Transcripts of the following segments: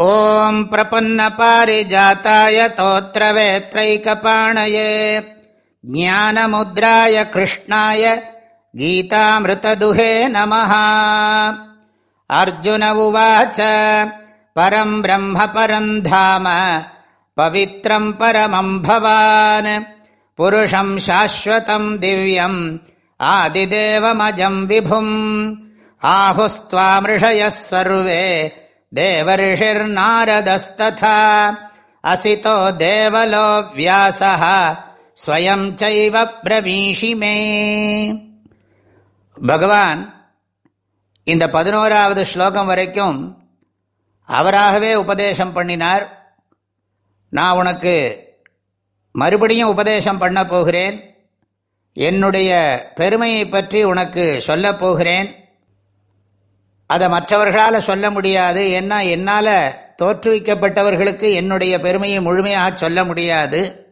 ॐ प्रपन्नपारिजाताय तोत्रवेत्रैकपाणये ज्ञानमुद्राय कृष्णाय गीतामृतदुहे नमः अर्जुन उवाच परम् ब्रह्म परम् धाम पवित्रम् परमम् भवान् पुरुषम् शाश्वतम् दिव्यम् आदिदेवमजम् विभुम् आहुस्त्वामृषयः सर्वे देवर्षिर्नारदस्तथा असितो देवलो व्यासः ஸ்வயம் சைவ பிரவீஷிமே பகவான் இந்த பதினோராவது ஸ்லோகம் வரைக்கும் அவராகவே உபதேசம் பண்ணினார் நான் உனக்கு மறுபடியும் உபதேசம் பண்ண போகிறேன் என்னுடைய பெருமையை பற்றி உனக்கு சொல்லப் போகிறேன் அதை மற்றவர்களால் சொல்ல முடியாது. ஏன்னா என்னால் தோற்றுவிக்கப்பட்டவர்களுக்கு என்னுடைய பெருமையை முழுமையாக சொல்ல முடியாது.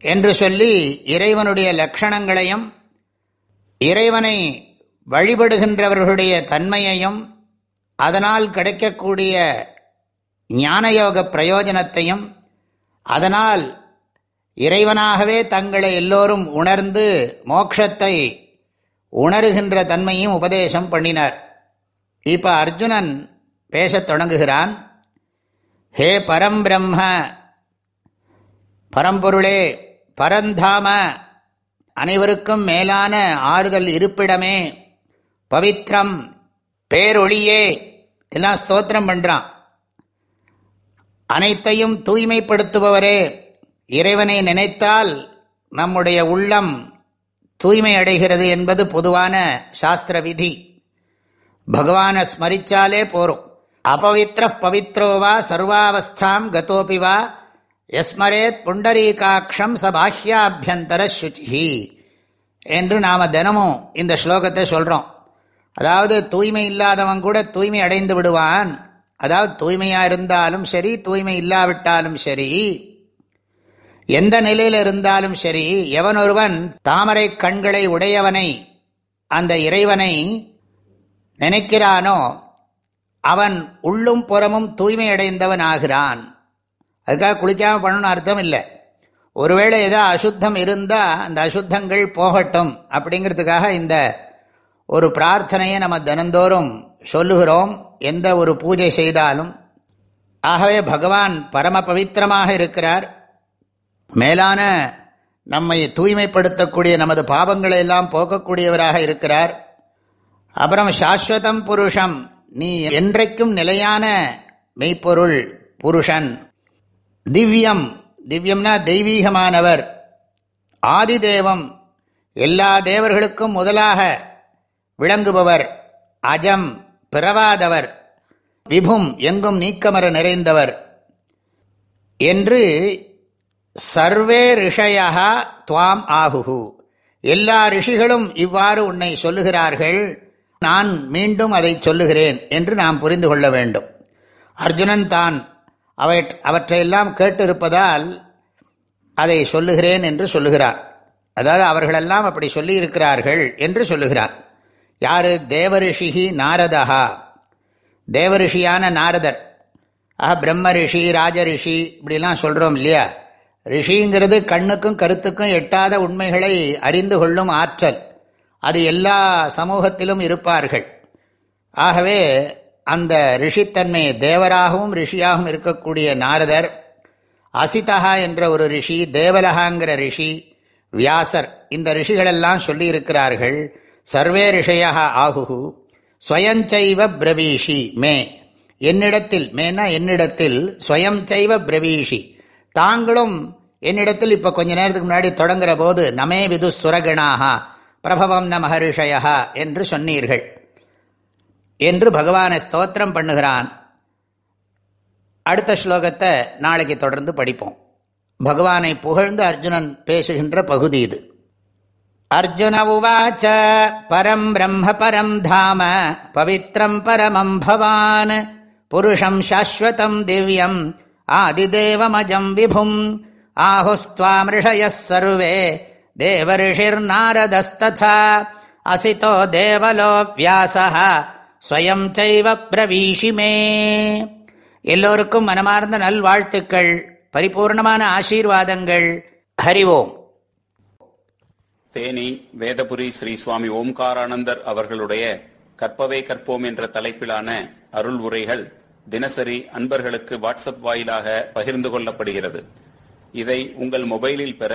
என்று சொல்லி இறைவனுடைய லட்சணங்களையும் இறைவனை வழிபடுகின்றவர்களுடைய தன்மையையும் அதனால் கிடைக்கக்கூடிய ஞானயோக பிரயோஜனத்தையும் அதனால் இறைவனாகவே தங்களை எல்லோரும் உணர்ந்து மோட்சத்தை உணர்கின்ற தன்மையும் உபதேசம் பண்ணினார். இப்போ அர்ஜுனன் பேசத் தொடங்குகிறான். ஹே பரம்பிரம்ம பரம்பொருளே பரந்தாம அனைவருக்கும் மேலான ஆறுதல் இருப்பிடமே பவித்ரம் பேரொளியே எல்லாம் ஸ்தோத்திரம் பண்ணுறான் அனைத்தையும் தூய்மைப்படுத்துபவரே இறைவனை நினைத்தால் நம்முடைய உள்ளம் தூய்மை அடைகிறது என்பது பொதுவான சாஸ்திர விதி. பகவானை ஸ்மரிச்சாலே போரும். அபவித்ர பவித்ரோவா சர்வாவஸ்தாம் கதோபிவா எஸ்மரேத் புண்டரீகாட்சம் சபாஹ்யாபியந்தர சுச்சி என்று நாம் தினமும் இந்த ஸ்லோகத்தை சொல்கிறோம் அதாவது தூய்மை இல்லாதவன் கூட தூய்மை அடைந்து விடுவான். அதாவது தூய்மையாக இருந்தாலும் சரி தூய்மை இல்லாவிட்டாலும் சரி எந்த நிலையில் இருந்தாலும் சரி எவனொருவன் தாமரை கண்களை உடையவனை அந்த இறைவனை நினைக்கிறானோ? அவன் உள்ளும் புறமும் தூய்மை அடைந்தவன் ஆகிறான் அதுக்காக குளிக்காமல் பண்ணணும்னு அர்த்தம் இல்லை. ஒருவேளை ஏதோ அசுத்தம் இருந்தால் அந்த அசுத்தங்கள் போகட்டும் அப்படிங்கிறதுக்காக இந்த ஒரு பிரார்த்தனையை நம்ம தினந்தோறும் சொல்லுகிறோம். எந்த ஒரு பூஜை செய்தாலும். ஆகவே பகவான் பரம பவித்திரமாக இருக்கிறார். மேலான நம்மை தூய்மைப்படுத்தக்கூடிய நமது பாவங்களை எல்லாம் போக்கக்கூடியவராக இருக்கிறார். அப்புறம் சாஸ்வதம் புருஷம். நீ என்றைக்கும் நிலையான மெய்ப்பொருள் புருஷன். திவ்யம். திவ்யம்னா தெய்வீகமானவர். ஆதிதேவம். எல்லா தேவர்களுக்கும் முதலாக விளங்குபவர். அஜம். பிறவாதவர். விபும் எங்கும் நீக்கமர நிறைந்தவர். என்று சர்வே ரிஷயா துவாம் ஆகுகு. எல்லா ரிஷிகளும் இவ்வாறு உன்னை சொல்லுகிறார்கள். நான் மீண்டும் அதை சொல்லுகிறேன் என்று நாம் புரிந்து கொள்ள வேண்டும். அர்ஜுனன் தான் அவை அவற்றையெல்லாம் கேட்டிருப்பதால் அதை சொல்லுகிறேன் என்று சொல்லுகிறார். அதாவது அவர்களெல்லாம் அப்படி சொல்லியிருக்கிறார்கள் என்று சொல்லுகிறார். யார்? தேவரிஷிகி நாரதா தேவரிஷியான நாரதர். ஆஹா பிரம்ம ரிஷி ராஜரிஷி இப்படிலாம் சொல்கிறோம் இல்லையா? ரிஷிங்கிறது கண்ணுக்கும் கருத்துக்கும் எட்டாத உண்மைகளை அறிந்து கொள்ளும் ஆற்றல். அது எல்லா சமூகத்திலும் இருப்பார்கள். ஆகவே அந்த ரிஷித்தன்மை தேவராகவும் ரிஷியாகவும் இருக்கக்கூடிய நாரதர் அசிதஹா என்ற ஒரு ரிஷி தேவலகாங்கிற ரிஷி வியாசர் இந்த ரிஷிகளெல்லாம் சொல்லியிருக்கிறார்கள் சர்வே ரிஷயா ஆகுகு ஸ்வயஞ்சைவ பிரவீஷி மே. என்னிடத்தில் மேனா என்னிடத்தில் ஸ்வயஞ்சைவ பிரவீஷி. தாங்களும் என்னிடத்தில் இப்போ கொஞ்ச நேரத்துக்கு முன்னாடி தொடங்குற போது நமே விது சுரகணாகா பிரபவம் ந மகரிஷயா என்று சொன்னீர்கள். என்று பகவானை ஸ்தோத்திரம் பண்ணுகிறான். அடுத்த ஸ்லோகத்தை நாளைக்கு தொடர்ந்து படிப்போம். பகவானை புகழ்ந்து அர்ஜுனன் பேசுகின்ற பகுதி இது. அர்ஜுன உவாச்ச பரம் பிரம்ம பரம் தாம பவித்ரம் பரமம் பவான் புருஷம் சாஸ்வதம் திவ்யம் ஆதிதேவமஜம் விபும் ஆஹுஸ்துவாமிருஷய சர்வே தேவரிஷிர்நாரதஸ்ததா அசிதோ தேவலோ வியாசா ஸ்வயம் சைவ பிரவீஷிமே எல்லோருக்கும் மனமார்ந்த நல்வாழ்த்துக்கள் பரிபூர்ணமான ஆசீர்வாதங்கள். ஹரிவோம் தேனி வேதபுரி ஸ்ரீ சுவாமி ஓம்காரானந்தர் அவர்களுடைய கற்பவே கற்போம் என்ற தலைப்பிலான அருள் உரைகள் தினசரி அன்பர்களுக்கு வாட்ஸ்அப் வாயிலாக பகிர்ந்து கொள்ளப்படுகிறது. இதை உங்கள் மொபைலில் பெற